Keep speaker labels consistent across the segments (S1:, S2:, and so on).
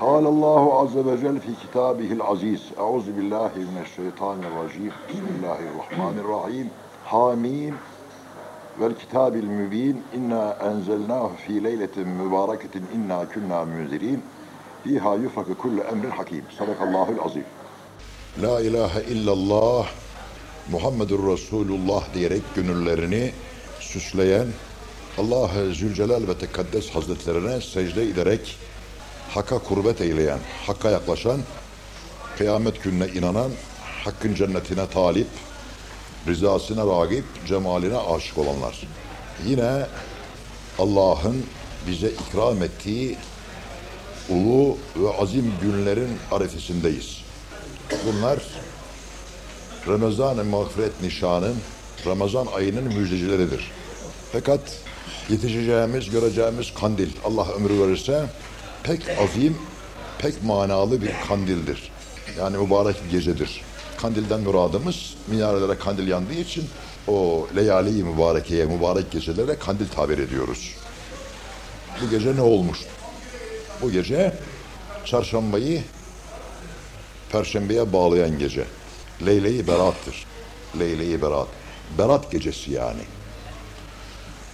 S1: قال الله عز وجل في كتابه العزيز أعوذ بالله من الشيطان الرجيم بسم الله الرحمن الرحيم حاميم والكتاب المبين إنا أنزلناه في ليلة مباركة إنا كنا منذرين فيها يفرق كل أمر حكيم صدق الله العظيم La ilahe illallah Muhammedur Resulullah diyerek gönüllerini süsleyen Allah-u Zülcelal ve Tekaddes Hazretlerine secde ederek Hakka kurbet eyleyen, Hakka yaklaşan, kıyamet gününe inanan, Hakkın cennetine talip, rızasına ragip, cemaline aşık olanlar. Yine Allah'ın bize ikram ettiği ulu ve azim günlerin arifesindeyiz. Bunlar Ramazan-ı mağfiret nişanın, Ramazan ayının müjdecileridir. Fakat yetişeceğimiz, göreceğimiz kandil, Allah ömrü verirse pek azim, pek manalı bir kandildir. Yani mübarek bir gecedir. Kandilden muradımız minarelere kandil yandığı için o leyali mübarekeye, mübarek gecelere kandil tabir ediyoruz. Bu gece ne olmuş? Bu gece çarşambayı perşembeye bağlayan gece. Leyle-i Berat'tır. Leyle-i Berat. Berat gecesi yani.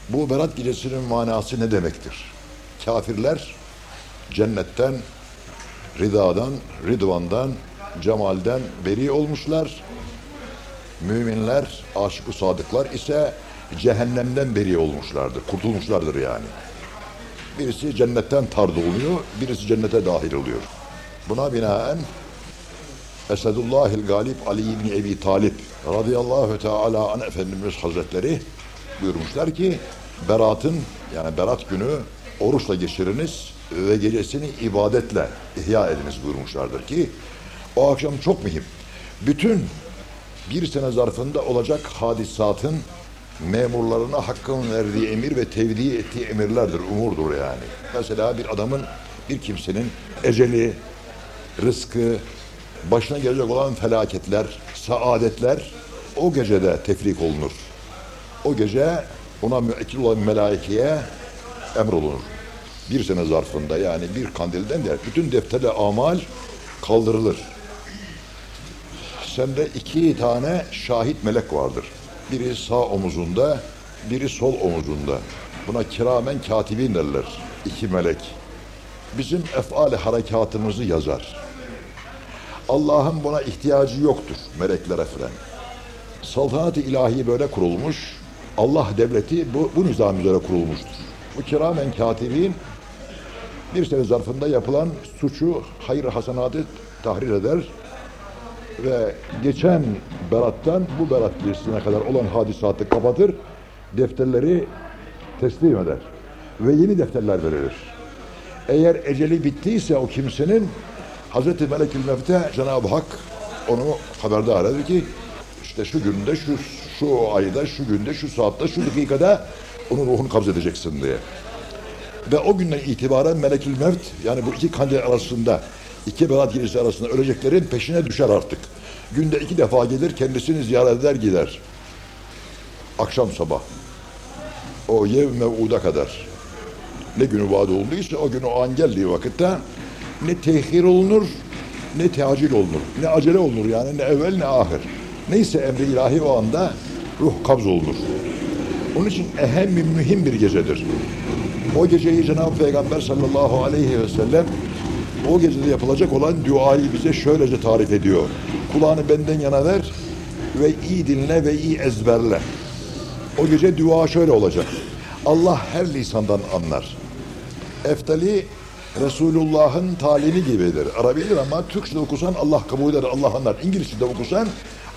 S1: Bu Berat gecesinin manası ne demektir? Kafirler cennetten, ridadan, ridvandan, cemalden beri olmuşlar. Müminler, aşık-ı sadıklar ise cehennemden beri olmuşlardır, kurtulmuşlardır yani. Birisi cennetten tard oluyor, birisi cennete dahil oluyor. Buna binaen Esedullahil Galip Ali İbni Ebi Talip radıyallahu teala an Efendimiz Hazretleri buyurmuşlar ki Berat'ın yani Berat günü oruçla geçiriniz ve gecesini ibadetle ihya ediniz buyurmuşlardır ki o akşam çok mühim. Bütün bir sene zarfında olacak hadisatın memurlarına hakkın verdiği emir ve tevdi ettiği emirlerdir, umurdur yani. Mesela bir adamın, bir kimsenin eceli, rızkı, başına gelecek olan felaketler, saadetler o gecede tefrik olunur. O gece ona müekkil olan melaikeye emrolunur. Bir sene zarfında yani bir kandilden de bütün defterle amal kaldırılır. Sende iki tane şahit melek vardır. Biri sağ omuzunda, biri sol omuzunda. Buna kiramen katibin derler. İki melek. Bizim efali harekatımızı yazar. Allah'ın buna ihtiyacı yoktur meleklere falan. Saltanat-ı ilahi böyle kurulmuş. Allah devleti bu, bu nizam üzere kurulmuştur. Bu kiramen katibin bir sene zarfında yapılan suçu, hayır hasenatı tahrir eder ve geçen berattan bu berat girsine kadar olan hadisatı kapatır, defterleri teslim eder ve yeni defterler verilir. Eğer eceli bittiyse o kimsenin Hazreti Melekül Mevte Cenab-ı Hak onu haberdar eder ki işte şu günde, şu, şu ayda, şu günde, şu saatte, şu dakikada onun ruhunu kabz edeceksin diye. Ve o günden itibaren Melekül Mevt yani bu iki kandil arasında iki berat gecesi arasında öleceklerin peşine düşer artık. Günde iki defa gelir kendisini ziyaret eder gider. Akşam sabah. O yev mev'uda kadar. Ne günü vaad olduysa o günü o an geldiği vakitte ne tehir olunur ne teacil olunur. Ne acele olunur yani ne evvel ne ahir. Neyse emri ilahi o anda ruh kabz olunur. Onun için ehem mühim bir gecedir. O geceyi Cenab-ı Peygamber sallallahu aleyhi ve sellem o gecede yapılacak olan duayı bize şöylece tarif ediyor. Kulağını benden yana ver ve iyi dinle ve iyi ezberle. O gece dua şöyle olacak. Allah her lisandan anlar. Eftali Resulullah'ın talimi gibidir. Arabidir ama Türkçe'de okusan Allah kabul eder, Allah anlar. İngilizce'de okusan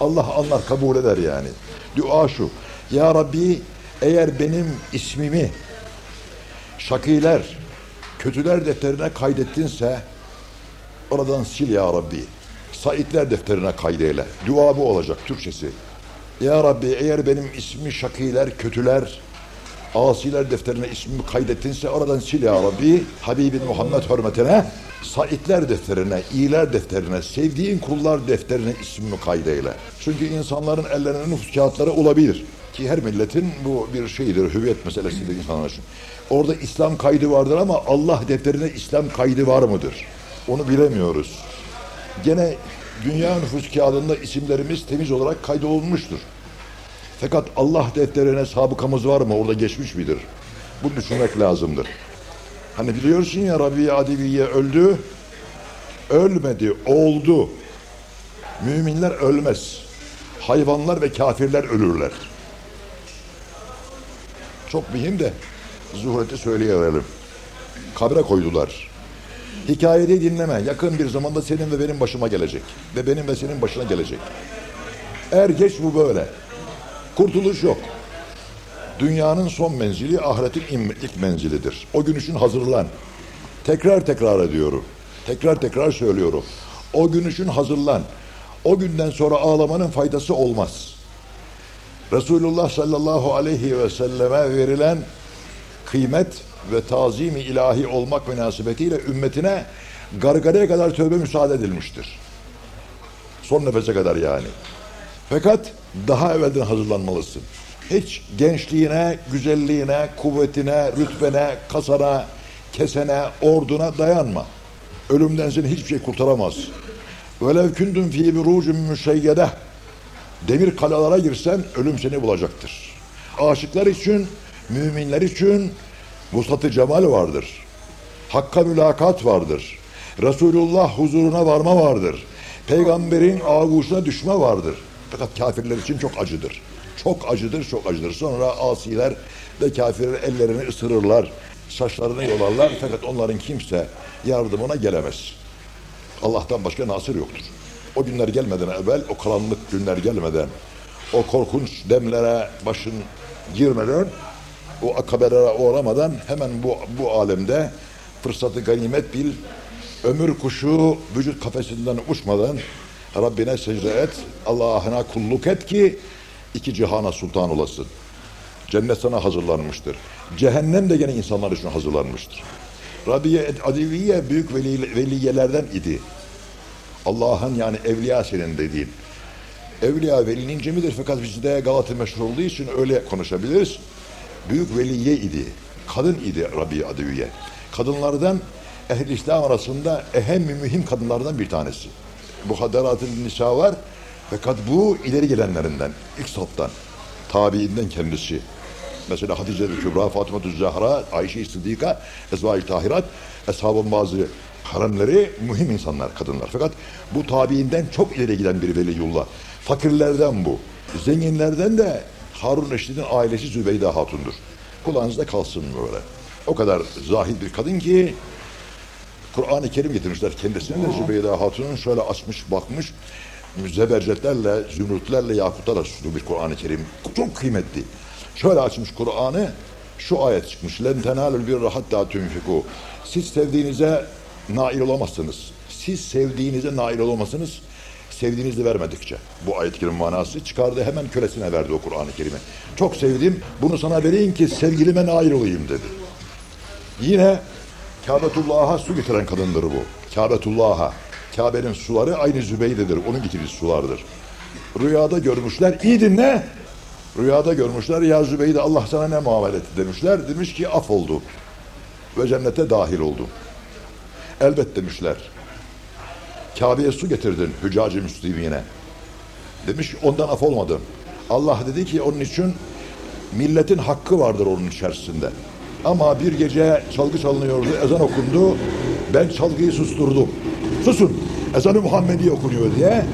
S1: Allah anlar, kabul eder yani. Dua şu. Ya Rabbi eğer benim ismimi şakiler, kötüler defterine kaydettinse oradan sil ya Rabbi. Saitler defterine kaydeyle. Dua bu olacak Türkçesi. Ya Rabbi eğer benim ismi şakiler, kötüler, asiler defterine ismimi kaydettinse oradan sil ya Rabbi. Habibin Muhammed hürmetine, saitler defterine, iyiler defterine, sevdiğin kullar defterine ismimi kaydeyle. Çünkü insanların ellerinin nüfus kağıtları olabilir. Ki her milletin bu bir şeydir, hüviyet meselesidir insanlar için. Orada İslam kaydı vardır ama Allah defterine İslam kaydı var mıdır? Onu bilemiyoruz. Gene dünya nüfus kağıdında isimlerimiz temiz olarak kaydolunmuştur. Fakat Allah defterine sabıkamız var mı? Orada geçmiş midir? Bunu düşünmek lazımdır. Hani biliyorsun ya Rabbi Adiviye öldü. Ölmedi, oldu. Müminler ölmez. Hayvanlar ve kafirler ölürler. Çok mühim de zuhureti söyleyelim. Kabre koydular. Hikayede dinleme. Yakın bir zamanda senin ve benim başıma gelecek. Ve benim ve senin başına gelecek. Er geç bu böyle. Kurtuluş yok. Dünyanın son menzili ahiretin ilk menzilidir. O gün için hazırlan. Tekrar tekrar ediyorum. Tekrar tekrar söylüyorum. O gün için hazırlan. O günden sonra ağlamanın faydası olmaz. Resulullah sallallahu aleyhi ve selleme verilen kıymet ve tazimi ilahi olmak münasebetiyle ümmetine gargaraya kadar tövbe müsaade edilmiştir. Son nefese kadar yani. Fakat daha evvelden hazırlanmalısın. Hiç gençliğine, güzelliğine, kuvvetine, rütbene, kasana, kesene, orduna dayanma. Ölümden seni hiçbir şey kurtaramaz. Velev kündün fî birucun müşeyyede demir kalalara girsen ölüm seni bulacaktır. Aşıklar için, müminler için vuslat-ı cemal vardır. Hakka mülakat vardır. Resulullah huzuruna varma vardır. Peygamberin ağuşuna düşme vardır. Fakat kafirler için çok acıdır. Çok acıdır, çok acıdır. Sonra asiler ve kafirler ellerini ısırırlar, saçlarını yolarlar. Fakat onların kimse yardımına gelemez. Allah'tan başka nasır yoktur. O günler gelmeden evvel, o karanlık günler gelmeden, o korkunç demlere başın girmeden, o akabelere uğramadan hemen bu, bu alemde fırsatı ganimet bil, ömür kuşu vücut kafesinden uçmadan Rabbine secde et, Allah'ına kulluk et ki iki cihana sultan olasın. Cennet sana hazırlanmıştır. Cehennem de gene insanlar için hazırlanmıştır. Rabiye Adiviye büyük veli, veliyelerden idi. Allah'ın yani evliya senin dediğin. Evliya velinin cemidir fakat bizde Galata meşhur olduğu için öyle konuşabiliriz. Büyük veliye idi. Kadın idi Rabiye Adiviye. Kadınlardan ehl İslam arasında ehem mühim kadınlardan bir tanesi. Bu hadaratın nisa var. Fakat bu ileri gelenlerinden, ilk saftan, tabiinden kendisi. Mesela Hatice-i Kübra, Fatıma-ı Zahra, Ayşe-i Sıddika, Ezva-i Tahirat, Eshab-ı bazı haremleri mühim insanlar, kadınlar. Fakat bu tabiinden çok ileri giden bir veliyullah. Fakirlerden bu. Zenginlerden de Harun Reşid'in ailesi Zübeyde Hatun'dur. Kulağınızda kalsın böyle. O kadar zahid bir kadın ki Kur'an-ı Kerim getirmişler kendisine de Zübeyde Hatun'un şöyle açmış bakmış zebercetlerle, zümrütlerle, yakutlarla süslü bir Kur'an-ı Kerim. Çok kıymetli. Şöyle açmış Kur'an'ı, şu ayet çıkmış. Len tenalul birra hatta tunfiku. Siz sevdiğinize nail olamazsınız. Siz sevdiğinize nail olamazsınız. Sevdiğinizi vermedikçe. Bu ayet-i manası çıkardı hemen kölesine verdi o Kur'an-ı Kerim'i. Çok sevdim. Bunu sana vereyim ki sevgilime nail olayım dedi. Yine Kabetullah'a su getiren kadındır bu. Kabetullah'a. Kabe'nin suları aynı Zübeyde'dir. Onun getirdiği sulardır. Rüyada görmüşler. İyi dinle. Rüyada görmüşler. Ya Zübeyde Allah sana ne muamele etti demişler. Demiş ki af oldu. Ve cennete dahil oldu. Elbet demişler. Kabe'ye su getirdin Hüccac-ı Müslimine. Demiş ondan af olmadım. Allah dedi ki onun için milletin hakkı vardır onun içerisinde. Ama bir gece çalgı çalınıyordu, ezan okundu. Ben çalgıyı susturdum. Susun, ezan-ı Muhammedi okunuyor diye.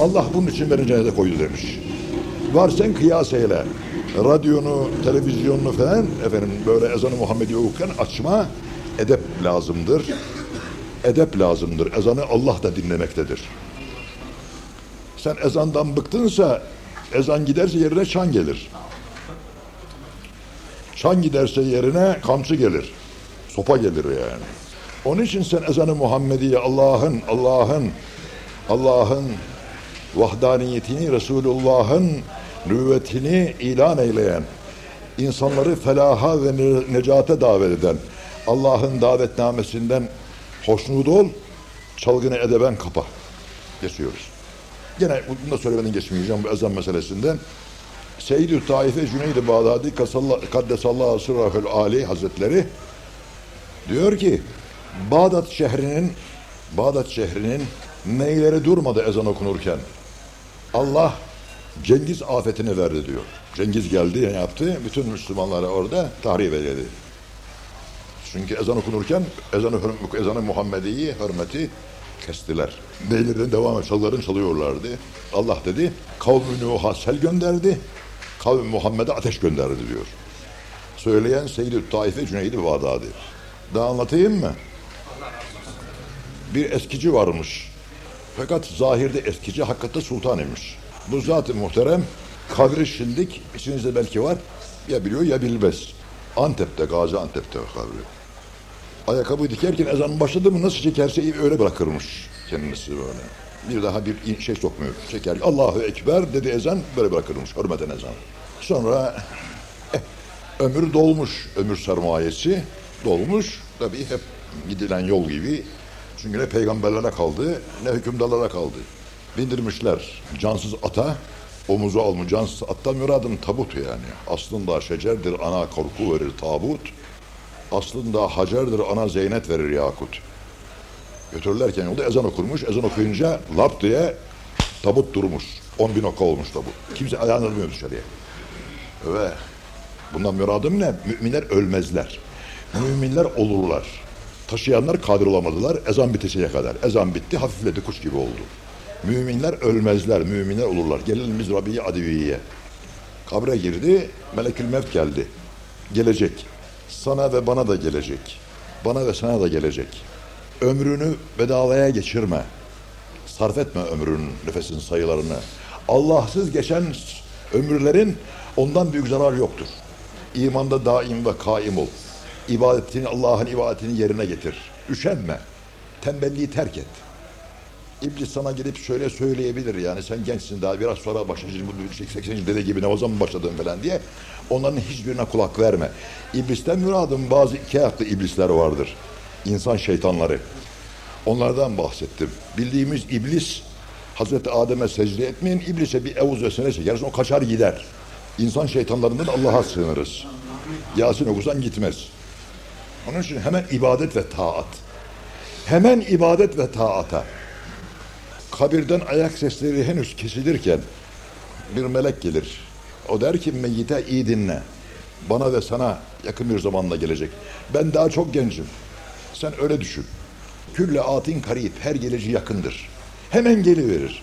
S1: Allah bunun için beni cennete koydu demiş. Var sen kıyas eyle. Radyonu, televizyonunu falan efendim böyle ezan-ı Muhammedi okurken açma edep lazımdır. Edep lazımdır. Ezanı Allah da dinlemektedir. Sen ezandan bıktınsa ezan giderse yerine çan gelir. Çan giderse yerine kamçı gelir. Sopa gelir yani. Onun için sen ezanı Muhammediye Allah'ın Allah'ın Allah'ın vahdaniyetini Resulullah'ın nüvvetini ilan eyleyen insanları felaha ve necate davet eden Allah'ın davetnamesinden hoşnut ol çalgını edeben kapa geçiyoruz. Gene bunu da söylemeden geçmeyeceğim bu ezan meselesinden. Seyyid-i Taife Cüneyd-i Bağdadi Kaddesallahu Sırrahül Ali Hazretleri diyor ki Bağdat şehrinin Bağdat şehrinin neyleri durmadı ezan okunurken. Allah Cengiz afetini verdi diyor. Cengiz geldi yaptı? Bütün Müslümanları orada tahrip edildi. Çünkü ezan okunurken ezanı, ezanı Muhammedi'yi hürmeti kestiler. Neylerden devam et, çalların çalıyorlardı. Allah dedi, kavmi Nuh'a sel gönderdi, kavmi Muhammed'e ateş gönderdi diyor. Söyleyen Seyyid-i Taife Cüneydi Bağdadi. Daha anlatayım mı? Bir eskici varmış. Fakat zahirde eskici, hakikatte sultan imiş. Bu zat-ı muhterem, kabri şimdik, içinizde belki var, ya biliyor ya bilmez. Antep'te, Gaziantep'te kabri. Ayakkabı dikerken ezan başladı mı nasıl çekerse öyle bırakırmış kendisi böyle. Bir daha bir şey sokmuyor. Çeker. Allahu Ekber dedi ezan böyle bırakırmış. Hürmeten ezan. Sonra eh, ömür dolmuş. Ömür sermayesi dolmuş. Tabii hep gidilen yol gibi. Çünkü ne peygamberlere kaldı ne hükümdarlara kaldı. Bindirmişler cansız ata. Omuzu almış cansız attan müradım tabut yani. Aslında şecerdir ana korku verir tabut. Aslında Hacer'dir ana Zeynep verir Yakut. Götürürlerken yolda ezan okurmuş. Ezan okuyunca lap diye tabut durmuş. 10 bin oka olmuş tabut. Kimse ayağını almıyor dışarıya. Ve bundan müradım ne? Müminler ölmezler. Müminler olurlar. Taşıyanlar kadir olamadılar ezan bitesiye kadar. Ezan bitti hafifledi kuş gibi oldu. Müminler ölmezler, müminler olurlar. Gelelim biz Rabi'ye Adivi'ye. Kabre girdi, Melekül Mevt geldi. Gelecek. Sana ve bana da gelecek. Bana ve sana da gelecek. Ömrünü bedavaya geçirme. Sarf etme ömrünün, nefesin sayılarını. Allahsız geçen ömürlerin ondan büyük zarar yoktur. İmanda daim ve kaim ol. İbadetini, Allah'ın ibadetini yerine getir. Üşenme. Tembelliği terk et. İblis sana gelip şöyle söyleyebilir yani sen gençsin daha biraz sonra başlayacaksın bu 80. dede gibi namaza mı başladın falan diye. Onların hiçbirine kulak verme. İblisten müradım bazı iki ayaklı iblisler vardır. İnsan şeytanları. Onlardan bahsettim. Bildiğimiz iblis Hazreti Adem'e secde etmeyin iblise bir evuz ve sene çekersin o kaçar gider. İnsan şeytanlarından Allah'a sığınırız. Yasin okusan gitmez. Onun için hemen ibadet ve taat. Hemen ibadet ve taata kabirden ayak sesleri henüz kesilirken bir melek gelir. O der ki meyyite iyi dinle. Bana ve sana yakın bir zamanda gelecek. Ben daha çok gencim. Sen öyle düşün. Külle atin karip. Her geleci yakındır. Hemen geliverir.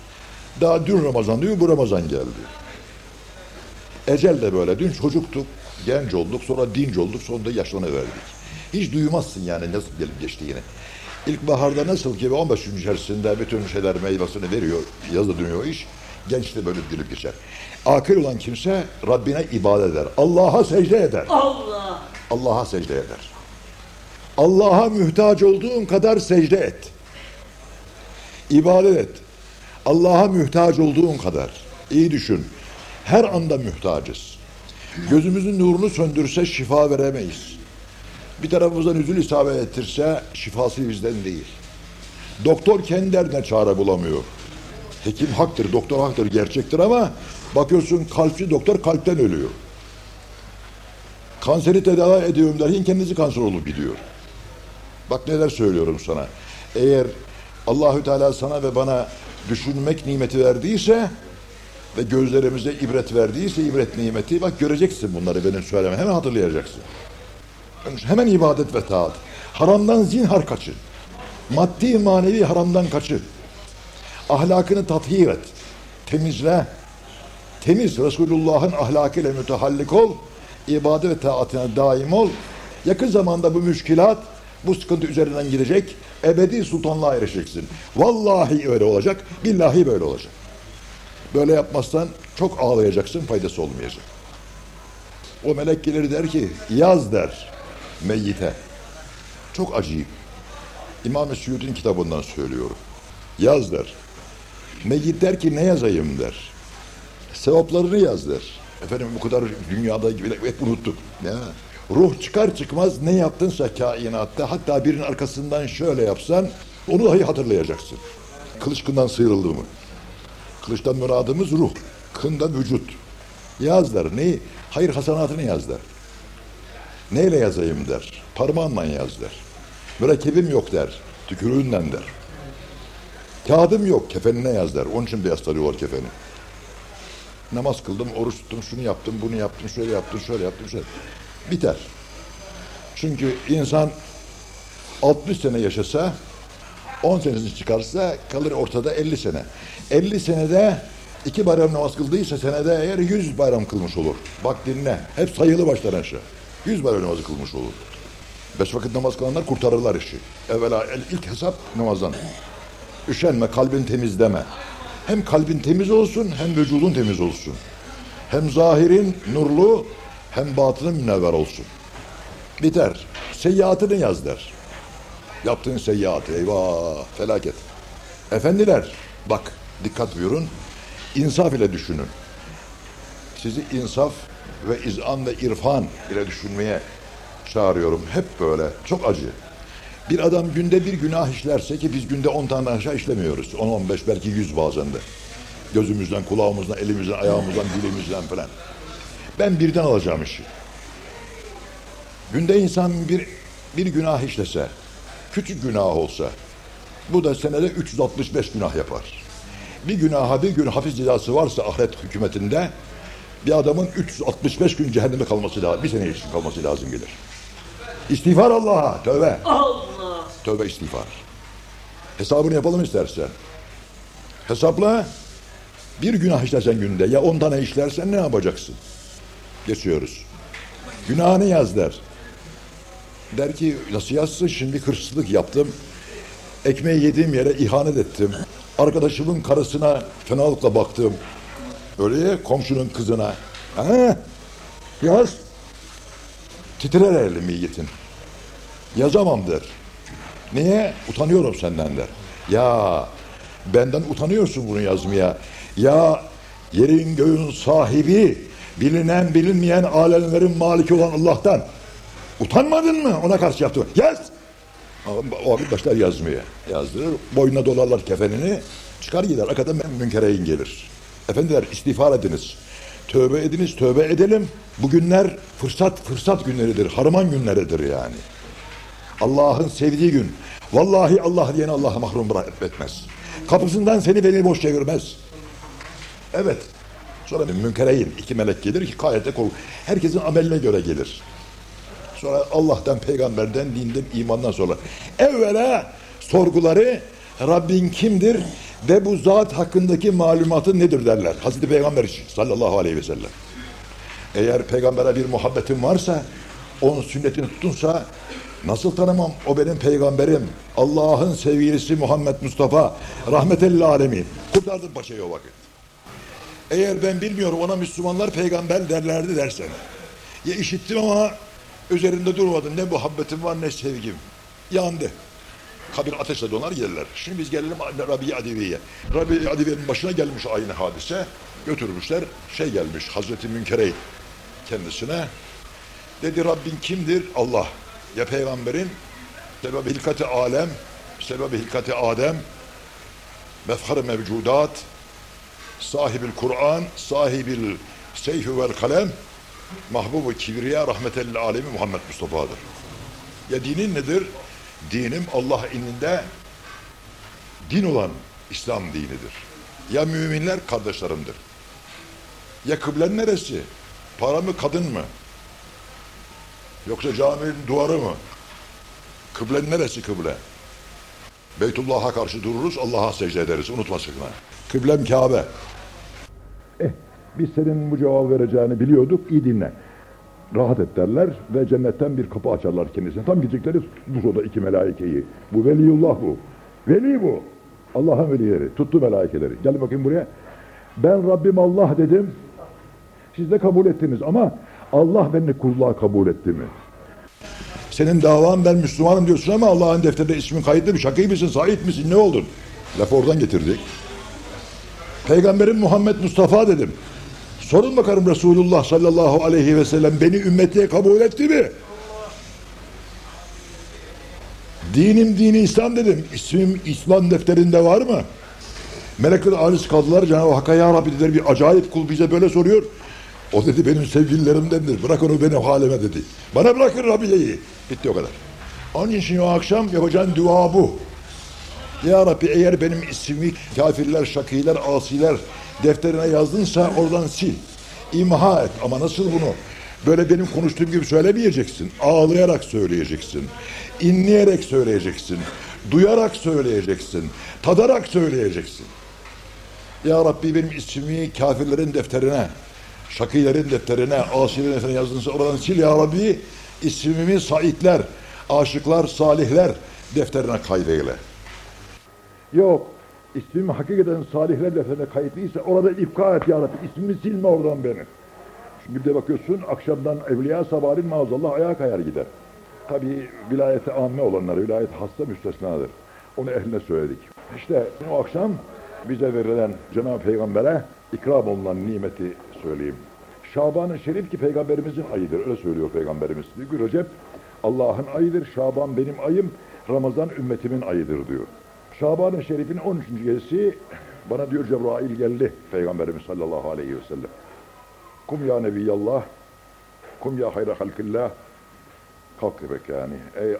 S1: Daha dün Ramazan diyor bu Ramazan geldi. Ecel de böyle. Dün çocuktuk. Genç olduk. Sonra dinç olduk. Sonra da yaşlanıverdik. Hiç duymazsın yani nasıl gelip geçtiğini. İlkbaharda nasıl ki 15 gün içerisinde bütün şeyler meyvasını veriyor, yazı dönüyor iş, gençte böyle gelip geçer. Akıl olan kimse Rabbine ibadet eder. Allah'a secde eder.
S2: Allah.
S1: Allah'a secde eder. Allah'a mühtaç olduğun kadar secde et. İbadet et. Allah'a mühtaç olduğun kadar. İyi düşün. Her anda mühtacız. Gözümüzün nurunu söndürse şifa veremeyiz. Bir tarafımızdan üzül isabet ettirse şifası bizden değil. Doktor kendi derdine çare bulamıyor. Hekim haktır, doktor haktır, gerçektir ama bakıyorsun kalpçi doktor kalpten ölüyor. Kanseri tedavi ediyorum derken kendisi kanser olup gidiyor. Bak neler söylüyorum sana. Eğer Allahü Teala sana ve bana düşünmek nimeti verdiyse ve gözlerimize ibret verdiyse ibret nimeti bak göreceksin bunları benim söylemem. Hemen hatırlayacaksın. Hemen ibadet ve taat. Haramdan zinhar kaçın. Maddi manevi haramdan kaçın. Ahlakını tathir et. Temizle. Temiz Resulullah'ın ahlakıyla mütehallik ol. İbadet ve taatine daim ol. Yakın zamanda bu müşkilat, bu sıkıntı üzerinden gidecek. Ebedi sultanlığa erişeceksin. Vallahi öyle olacak. Billahi böyle olacak. Böyle yapmazsan çok ağlayacaksın, faydası olmayacak. O melek gelir der ki, yaz der meyyite. Çok acayip. İmam-ı Suyut'un kitabından söylüyorum. Yaz der. Meyyit der ki ne yazayım der. Sevaplarını yaz der. Efendim bu kadar dünyada gibi hep unuttuk. Ya. Ruh çıkar çıkmaz ne yaptınsa kainatta hatta birinin arkasından şöyle yapsan onu dahi hatırlayacaksın. Kılıç kından sıyrıldı mı? Kılıçtan müradımız ruh. Kında vücut. Yaz der. Neyi? Hayır hasanatını yaz der. Neyle yazayım der. Parmağınla yaz der. Mürekkebim yok der. Tükürüğünden der. Kağıdım yok. Kefenine yaz der. Onun için beyaz tarıyorlar kefeni. Namaz kıldım, oruç tuttum, şunu yaptım, bunu yaptım, şöyle yaptım, şöyle yaptım, şöyle. Biter. Çünkü insan 60 sene yaşasa 10 senesini çıkarsa kalır ortada 50 sene. 50 senede iki bayram namaz kıldıysa senede eğer 100 bayram kılmış olur. Bak dinle. Hep sayılı baştan aşağı. 100 bayram namazı kılmış olur. Beş vakit namaz kılanlar kurtarırlar işi. Evvela el- ilk hesap namazdan. Üşenme, kalbin temizleme. Hem kalbin temiz olsun hem vücudun temiz olsun. Hem zahirin nurlu hem batının münevver olsun. Biter. Seyyiatını yaz der. Yaptığın seyyiat eyvah felaket. Efendiler bak dikkat buyurun. İnsaf ile düşünün. Sizi insaf ve izan ve irfan ile düşünmeye çağırıyorum. Hep böyle çok acı. Bir adam günde bir günah işlerse ki biz günde 10 tane aşağı işlemiyoruz. 10-15 belki 100 bazen de. Gözümüzden, kulağımızdan, elimizden, ayağımızdan, dilimizden falan. Ben birden alacağım işi. Günde insan bir, bir günah işlese, küçük günah olsa, bu da senede 365 günah yapar. Bir günaha bir gün hafif cezası varsa ahiret hükümetinde, bir adamın 365 gün cehenneme kalması lazım, bir sene için kalması lazım gelir. İstiğfar Allah'a, tövbe.
S2: Allah.
S1: Tövbe istiğfar. Hesabını yapalım istersen. Hesapla. Bir günah işlersen günde ya on tane işlersen ne yapacaksın? Geçiyoruz. Günahını yaz der. Der ki nasıl yazsın şimdi hırsızlık yaptım. Ekmeği yediğim yere ihanet ettim. Arkadaşımın karısına fenalıkla baktım. Öyle ya, komşunun kızına. Ha? Yaz. Titrer elim yiğitin. Yazamam der. Niye? Utanıyorum senden der. Ya benden utanıyorsun bunu yazmaya. Ya yerin göğün sahibi, bilinen bilinmeyen alemlerin maliki olan Allah'tan. Utanmadın mı? Ona karşı yaptı. Yaz! O başlar yazmaya. Yazdırır. Boynuna dolarlar kefenini. Çıkar gider. Arkadan ben münkereyin gelir. Efendiler istiğfar ediniz. Tövbe ediniz, tövbe edelim. Bugünler fırsat fırsat günleridir. Harman günleridir yani. Allah'ın sevdiği gün. Vallahi Allah diyeni Allah'a mahrum etmez. Kapısından seni beni boş çevirmez. Evet. Sonra münkereyin iki melek gelir ki gayet kol. Herkesin ameline göre gelir. Sonra Allah'tan, peygamberden, dinden, imandan sonra. Evvela sorguları Rabbin kimdir ve bu zat hakkındaki malumatın nedir derler. Hazreti Peygamber için sallallahu aleyhi ve sellem. Eğer peygambere bir muhabbetin varsa, onun sünnetini tutunsa, nasıl tanımam? O benim peygamberim. Allah'ın sevgilisi Muhammed Mustafa, rahmetellil alemin. Kurtardım paşayı o vakit. Eğer ben bilmiyorum ona Müslümanlar peygamber derlerdi dersen. Ya işittim ama üzerinde durmadım. Ne muhabbetim var ne sevgim. Yandı. Kabir ateşle donar gelirler. Şimdi biz gelelim Rabi Adivi'ye. Rabi Adivi'nin başına gelmiş aynı hadise. Götürmüşler. Şey gelmiş Hazreti Münkereyn kendisine. Dedi Rabbin kimdir? Allah. Ya peygamberin sebebi hilkati alem, sebebi hilkati Adem, mefhar mevcudat, sahibil Kur'an, sahibil seyfü vel kalem, mahbubu kibriya rahmetellil alemi Muhammed Mustafa'dır. Ya dinin nedir? Dinim Allah ininde din olan İslam dinidir. Ya müminler kardeşlerimdir. Ya kıblen neresi? Para mı kadın mı? Yoksa caminin duvarı mı? Kıblen neresi kıble? Beytullah'a karşı dururuz, Allah'a secde ederiz. Unutma sakın ha. Kıblem Kabe. Eh, biz senin bu cevap vereceğini biliyorduk. İyi dinle. Rahat et derler ve cennetten bir kapı açarlar kendisine. Tam gidecekleri Buzo'da iki melaikeyi. Bu veliyullah bu. Veli bu. Allah'ın velileri. Tuttu melaikeleri. Gel bakayım buraya. Ben Rabbim Allah dedim. Siz de kabul ettiniz ama Allah beni kulluğa kabul etti mi? Senin davan ben Müslümanım diyorsun ama Allah'ın defterinde ismin kayıtlı mı? Şakî misin? Sait misin? Ne oldun? Lafı oradan getirdik. Peygamberim Muhammed Mustafa dedim. Sorun bakalım Resulullah sallallahu aleyhi ve sellem beni ümmetiye kabul etti mi? Dinim dini İslam dedim. İsmim İslam defterinde var mı? Melekler aciz kaldılar. Cenab-ı Hakk'a ya Rabbi dediler bir acayip kul bize böyle soruyor. O dedi benim sevgililerimdendir. Bırak onu benim halime dedi. Bana bırakın Rabbiye'yi. Bitti o kadar. Onun için o akşam yapacağın dua bu. Ya Rabbi eğer benim ismimi kafirler, şakiler, asiler defterine yazdınsa oradan sil. İmha et ama nasıl bunu? Böyle benim konuştuğum gibi söylemeyeceksin. Ağlayarak söyleyeceksin. İnleyerek söyleyeceksin. Duyarak söyleyeceksin. Tadarak söyleyeceksin. Ya Rabbi benim ismimi kafirlerin defterine, şakilerin defterine, asilerin defterine yazdınsa oradan sil ya Rabbi. İsmimi saitler, aşıklar, salihler defterine kaydeyle. Yok, ismim hakikaten salihler defterine kayıtlıysa orada ipka et ya Rabbi. İsmimi silme oradan beni. Çünkü bir de bakıyorsun akşamdan evliya sabahleyin maazallah ayağa kayar gider. Tabi vilayete amme olanlar, vilayet hasta müstesnadır. Onu ehline söyledik. İşte o akşam bize verilen Cenab-ı Peygamber'e ikram olunan nimeti söyleyeyim. Şaban-ı Şerif ki Peygamberimizin ayıdır. Öyle söylüyor Peygamberimiz. Diyor Recep Allah'ın ayıdır. Şaban benim ayım. Ramazan ümmetimin ayıdır diyor. Şaban-ı Şerif'in 13. gecesi bana diyor Cebrail geldi Peygamberimiz sallallahu aleyhi ve sellem. Kum ya Nebiyallah, kum ya hayra halkillah, kalk demek yani. Ey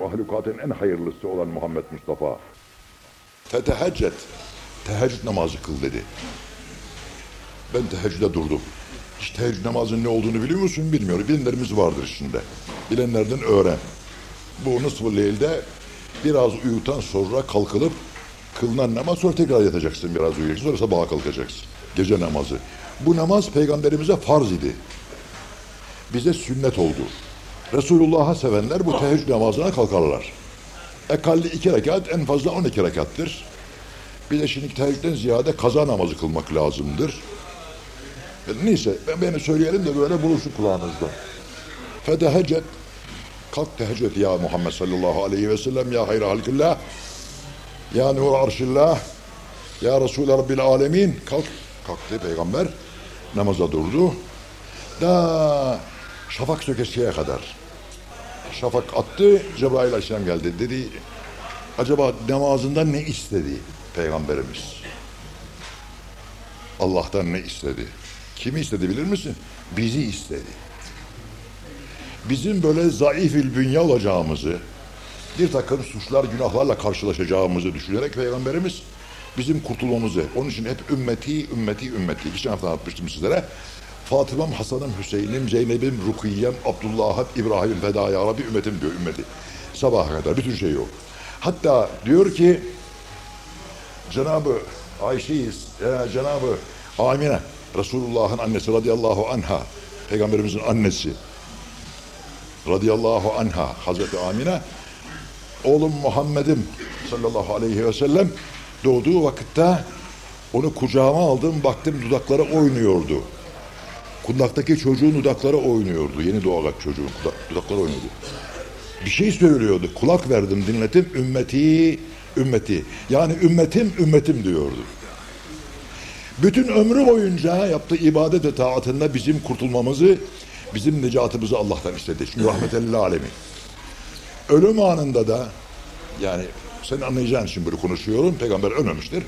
S1: mahlukatın en hayırlısı olan Muhammed Mustafa. Feteheccet, teheccüd namazı kıl dedi. Ben teheccüde durdum. Hiç teheccüd namazının ne olduğunu biliyor musun? Bilmiyorum. Bilenlerimiz vardır içinde. Bilenlerden öğren. Bu nısf-ı biraz uyutan sonra kalkılıp kılınan namaz sonra tekrar yatacaksın biraz uyuyacaksın sonra sabaha kalkacaksın. Gece namazı. Bu namaz peygamberimize farz idi. Bize sünnet oldu. Resulullah'a sevenler bu teheccüd namazına kalkarlar. Ekalli iki rekat en fazla on iki rekattır. Bir de şimdi teheccüden ziyade kaza namazı kılmak lazımdır. Neyse ben beni söyleyelim de böyle buluşun kulağınızda. Feteheccet kalk teheccüd ya Muhammed sallallahu aleyhi ve sellem ya hayra halkillah ya nur arşillah ya Resulü Rabbil alemin. Kalk. Kalktı peygamber namaza durdu. Da şafak sökesiye kadar şafak attı Cebrail aleyhisselam geldi. Dedi acaba namazından ne istedi peygamberimiz? Allah'tan ne istedi? Kimi istedi bilir misin? Bizi istedi bizim böyle zayıfil bünye olacağımızı, bir takım suçlar, günahlarla karşılaşacağımızı düşünerek Peygamberimiz bizim kurtulmamızı, onun için hep ümmeti, ümmeti, ümmeti. Geçen hafta anlatmıştım sizlere. Fatıma'm, Hasan'ım, Hüseyin'im, Zeynep'im, Rukiye'm, Abdullah'ım, İbrahim'im, feda ya Rabbi, ümmetim diyor, ümmeti. Sabaha kadar, bütün şey yok. Hatta diyor ki, Cenab-ı Ayşe'yiz, e, Cenab-ı Amine, Resulullah'ın annesi radıyallahu anha, Peygamberimizin annesi, radıyallahu anha Hazreti Amine oğlum Muhammed'im sallallahu aleyhi ve sellem doğduğu vakitte onu kucağıma aldım baktım dudakları oynuyordu. Kundaktaki çocuğun dudakları oynuyordu. Yeni doğacak çocuğun dudakları oynuyordu. Bir şey söylüyordu. Kulak verdim dinletim. Ümmeti, ümmeti. Yani ümmetim, ümmetim diyordu. Bütün ömrü boyunca yaptığı ibadet ve taatında bizim kurtulmamızı bizim necatımızı Allah'tan istedi. Çünkü rahmetellil alemin. Ölüm anında da yani sen anlayacağın için böyle konuşuyorum. Peygamber ölmemiştir.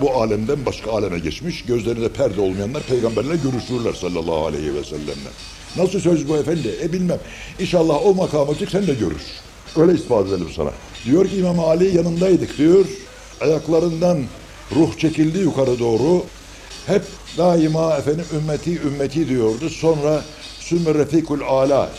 S1: Bu alemden başka aleme geçmiş. Gözlerinde perde olmayanlar peygamberle görüşürler sallallahu aleyhi ve sellemle. Nasıl söz bu efendi? E bilmem. İnşallah o makama çık sen de görür. Öyle ispat edelim sana. Diyor ki İmam Ali yanındaydık diyor. Ayaklarından ruh çekildi yukarı doğru. Hep daima efendim ümmeti ümmeti diyordu. Sonra Sümmü Refikul Ala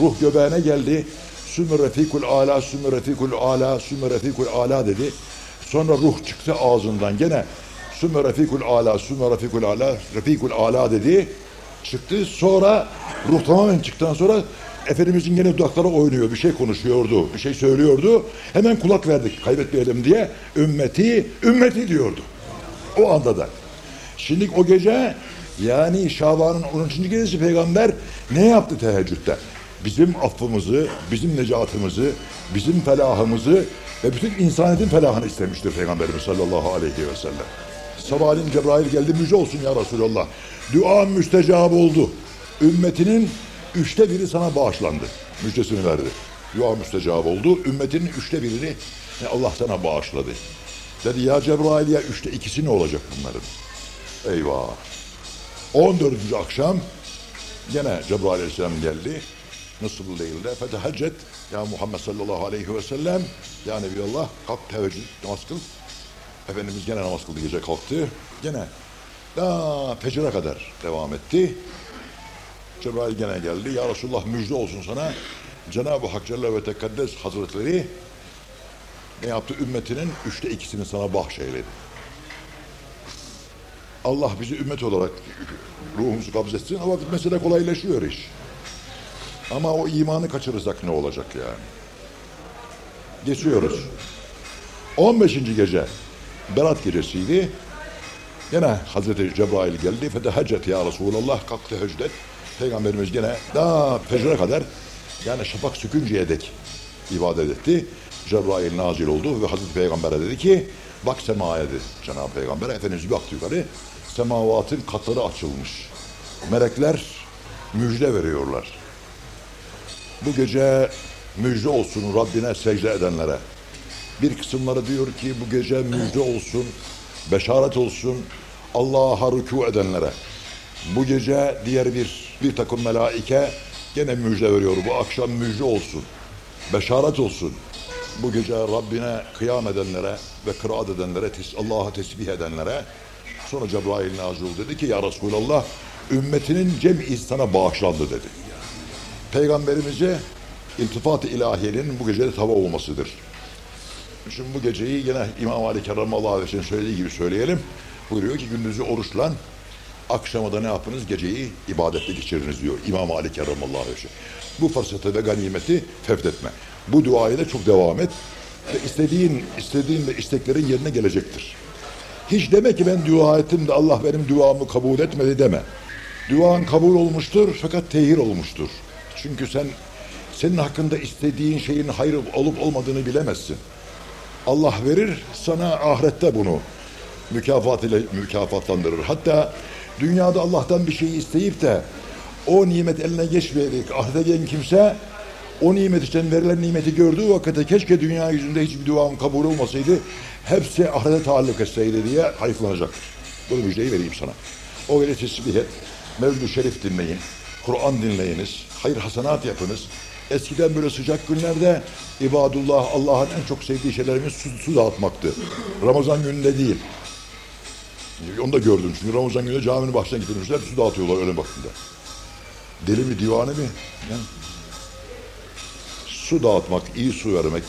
S1: ruh göbeğine geldi. Sümmü Refikul Ala, Sümmü Refikul Ala, Sümmü Refikul Ala dedi. Sonra ruh çıktı ağzından gene Sümmü Refikul Ala, Sümmü Refikul Ala, Refikul Ala dedi. Çıktı. Sonra ruh tamamen çıktıktan sonra Efendimizin gene dudakları oynuyor. Bir şey konuşuyordu. Bir şey söylüyordu. Hemen kulak verdik kaybetmeyelim diye. Ümmeti, ümmeti diyordu. O anda da. Şimdi o gece yani Şaban'ın 10. gecesi peygamber ne yaptı teheccüde? Bizim affımızı, bizim necatımızı, bizim felahımızı ve bütün insaniyetin felahını istemiştir Peygamberimiz sallallahu aleyhi ve sellem. Sabahleyin Cebrail geldi müjde olsun ya Resulallah. Dua müstecab oldu. Ümmetinin üçte biri sana bağışlandı. Müjdesini verdi. Dua müstecab oldu. Ümmetinin üçte birini Allah sana bağışladı. Dedi ya Cebrail ya üçte ikisi ne olacak bunların? Eyvah. 14. akşam gene Cebrail aleyhisselam geldi. Nısfı leylde fetehaccet ya Muhammed sallallahu aleyhi ve sellem ya Nebiyallah kalk teheccüd namaz kıl. Efendimiz gene namaz kıldı gece kalktı. Gene daha fecire kadar devam etti. Cebrail gene geldi. Ya Resulullah müjde olsun sana. Cenab-ı Hak Celle ve Tekaddes Hazretleri ne yaptı? Ümmetinin üçte ikisini sana bahşeyledi. Allah bizi ümmet olarak ruhumuzu kabzetsin. Vakit mesele kolaylaşıyor iş. Ama o imanı kaçırırsak ne olacak yani? Geçiyoruz. 15. gece Berat gecesiydi. Yine Hazreti Cebrail geldi. Fetehecet ya Resulallah kalktı hecdet. Peygamberimiz gene daha fecre kadar yani şafak sökünceye dek ibadet etti. Cebrail nazil oldu ve Hazreti Peygamber'e dedi ki bak semaya dedi Cenab-ı Peygamber. Efendimiz bir baktı yukarı. Semavatın katları açılmış. Melekler müjde veriyorlar. Bu gece müjde olsun Rabbine secde edenlere. Bir kısımları diyor ki bu gece müjde olsun, beşaret olsun Allah'a rükû edenlere. Bu gece diğer bir bir takım melaike gene müjde veriyor. Bu akşam müjde olsun, beşaret olsun. Bu gece Rabbine kıyam edenlere ve kıraat edenlere, Allah'a tesbih edenlere. Sonra Cebrail oldu. dedi ki ya Resulallah ümmetinin cem'i sana bağışlandı dedi. Peygamberimize iltifat-ı ilahiyenin bu gecede tava olmasıdır. Şimdi bu geceyi yine İmam Ali aleyhi ve sellem söylediği gibi söyleyelim. Buyuruyor ki gündüzü oruçlan, akşama da ne yapınız? Geceyi ibadetle geçiriniz diyor İmam Ali aleyhi ve sellem. Bu fırsatı ve ganimeti fevdetme. Bu duayı da çok devam et. Ve istediğin, istediğin ve isteklerin yerine gelecektir. Hiç deme ki ben dua ettim de Allah benim duamı kabul etmedi deme. Duan kabul olmuştur fakat tehir olmuştur. Çünkü sen senin hakkında istediğin şeyin hayır olup olmadığını bilemezsin. Allah verir sana ahirette bunu mükafat ile mükafatlandırır. Hatta dünyada Allah'tan bir şey isteyip de o nimet eline geçmeyerek ahirete gelen kimse o nimet için verilen nimeti gördüğü vakitte keşke dünya yüzünde hiçbir duam kabul olmasaydı hepsi ahirete taalluk etseydi diye hayıflanacaktır. Bunu müjdeyi vereyim sana. O gece tesbih et, Mevlid-i Şerif dinleyin, Kur'an dinleyiniz, hayır hasenat yapınız. Eskiden böyle sıcak günlerde ibadullah Allah'ın en çok sevdiği şeylerimiz su, su dağıtmaktı. Ramazan gününde değil. Onu da gördüm çünkü Ramazan günü caminin başına getirmişler su dağıtıyorlar öyle vaktinde. Deli mi divane mi? Ya. Su dağıtmak, iyi su vermek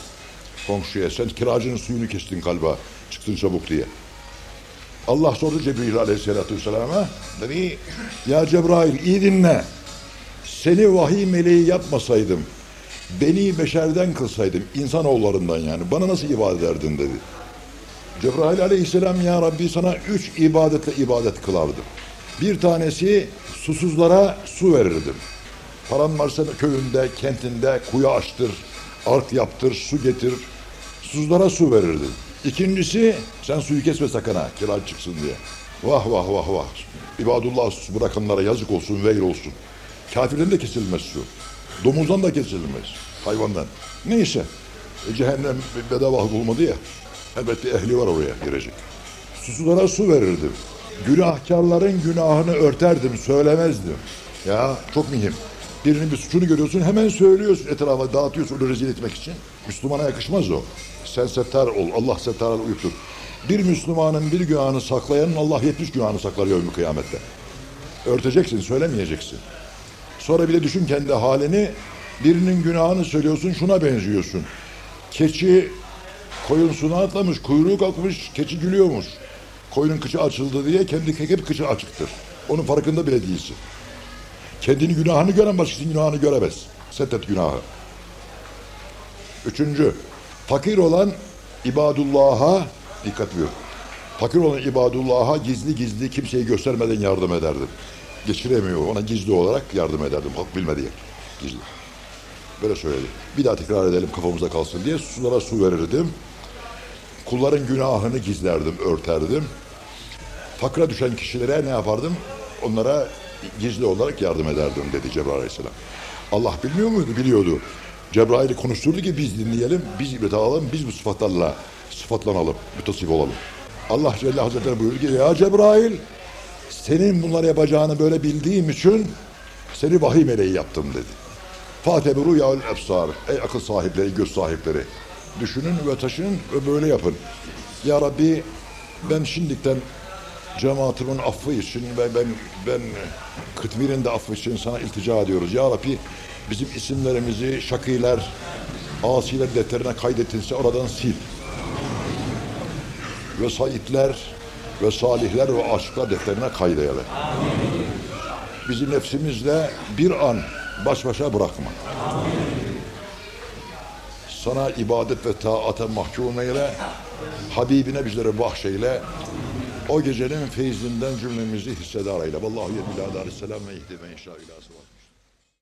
S1: komşuya. Sen kiracının suyunu kestin kalba, çıktın çabuk diye. Allah sordu Cebrail aleyhissalatü vesselam'a. Dedi, ya Cebrail iyi dinle. Seni vahiy meleği yapmasaydım, beni beşerden kılsaydım, insanoğullarından yani, bana nasıl ibadet ederdin dedi. Cebrail aleyhisselam ya Rabbi sana üç ibadetle ibadet kılardım. Bir tanesi susuzlara su verirdim. Paran varsa köyünde, kentinde kuyu açtır, ark yaptır, su getir. Susuzlara su verirdim. İkincisi sen suyu kesme sakın ha, kiracı çıksın diye. Vah vah vah vah. İbadullah su bırakanlara yazık olsun, veyl olsun. Kafirden de kesilmez su. Domuzdan da kesilmez. Hayvandan. Neyse. E, cehennem bedava olmadı ya. Elbette ehli var oraya girecek. Susuzlara su verirdim. Günahkarların günahını örterdim, söylemezdim. Ya çok mühim. Birinin bir suçunu görüyorsun hemen söylüyorsun etrafa dağıtıyorsun onu rezil etmek için. Müslümana yakışmaz o. Sen settar ol. Allah settar uyuptur. Bir Müslümanın bir günahını saklayanın Allah 70 günahını saklar yevmi kıyamette. Örteceksin, söylemeyeceksin. Sonra bir de düşün kendi halini. Birinin günahını söylüyorsun, şuna benziyorsun. Keçi koyun suna atlamış, kuyruğu kalkmış, keçi gülüyormuş. Koyunun kıçı açıldı diye kendi hep kıçı açıktır. Onun farkında bile değilsin. Kendini günahını gören başkasının günahını göremez. Settet günahı. Üçüncü, fakir olan ibadullah'a dikkat buyur. Fakir olan ibadullah'a gizli gizli kimseyi göstermeden yardım ederdim. Geçiremiyor ona gizli olarak yardım ederdim. Halk bilme diye. Gizli. Böyle söyledi. Bir daha tekrar edelim kafamızda kalsın diye sulara su verirdim. Kulların günahını gizlerdim, örterdim. Fakra düşen kişilere ne yapardım? Onlara gizli olarak yardım ederdim dedi Cebrail Aleyhisselam. Allah bilmiyor muydu? Biliyordu. Cebrail'i konuşturdu ki biz dinleyelim, biz ibret alalım, biz bu sıfatlarla sıfatlanalım, mütasip olalım. Allah Celle Hazretleri buyurdu ki ya Cebrail senin bunları yapacağını böyle bildiğim için seni vahiy meleği yaptım dedi. Fatebiru ya'ül ebsar. Ey akıl sahipleri, göz sahipleri. Düşünün ve taşının ve böyle yapın. Ya Rabbi ben şimdikten cemaatimin affı için ve ben ben kıtvirin de affı için sana iltica ediyoruz. Ya Rabbi bizim isimlerimizi şakiler, asiler defterine kaydettinse oradan sil. Ve saitler ve salihler ve aşıklar defterine kaydeyle. Bizi nefsimizle bir an baş başa bırakma. Sana ibadet ve taata mahkum eyle. Habibine bizlere bahşeyle. O gecenin feyzinden cümlemizi hissedar eyle. Vallahu yedilâ dârisselâm ve ihdi ve inşâ ilâ.